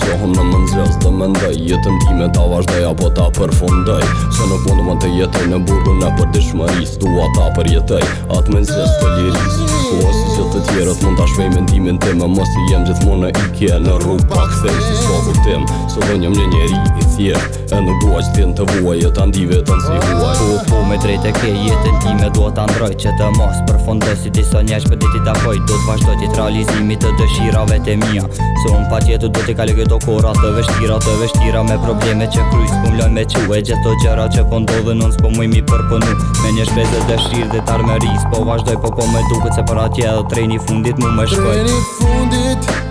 Zgjohem në mëngjes dhe mendoj Jetën time ta vazhdoj apo ta përfundoj Se nuk mund më të jetoj në burgun e përditshmërisë Dua ta përjetoj atë mëngjes të lirisë Ku unë si të tjerët mund ta shpreh mendimin tim E mos të jem gjithmonë në ikje në rrugë pa kthim Se s'ka kuptim, se unë jam një njeri i thyer E nuk dua që unë të vuaj e ta ndiej veten si i huaj Po, po, me drejt e ke jetën time dua ta ndrroj Që të mos përfundoj si disa njerëz që përditë i takoj Do t'vazhdoj drejt realizimit të dëshirave të mija Se unë patjetër do t'i kaloj këto kohëra të vështira Të vështira me probleme që kryt s'po m'lojnë me çu E gjithë këto gjëra që po ndodhin unë s'po muj m'i përpunu Me një shpresë dëshirë dhe trimëri S'po vazhdoj po po më duket se për atje dhe treni i fundit mu më shkoi Treni i fundit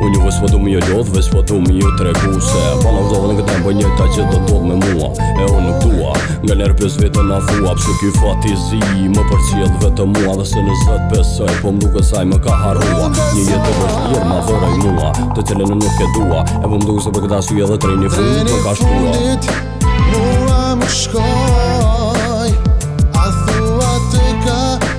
Unë ju s'po du me ju lodhë, veç po du me ju tregu se Pa në vdovë në këtë botë e njëjta gjë do ndodhë me mua E unë nuk dua, nganjëherë pyes veten a thua Pse ky fat i zi, më përcjell vetëm mua Dhe pse në Zot besoj, po më duket se ai më ka harrua Një jetë të vështirë, ma dhuroi mua Të cilën nuk e dua, e po më duket se për këtë arsye dhe treni i fundit po ka shkua Mua më shkoi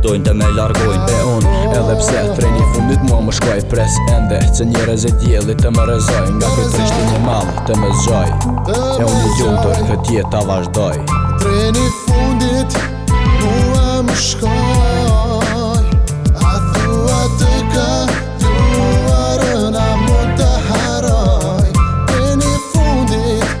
Dojnë të më largojnë e unë Edhe pse treni i fundit mua më shkoi Pres ende që një rreze e diellit të më rrezoj Nga këtë trishtim të madh të më zgjoj E unë i lumtur tutje të vazhdoj Treni i fundit mua më shkoi A thua të kaluarën a mund ta harroj Treni i fundit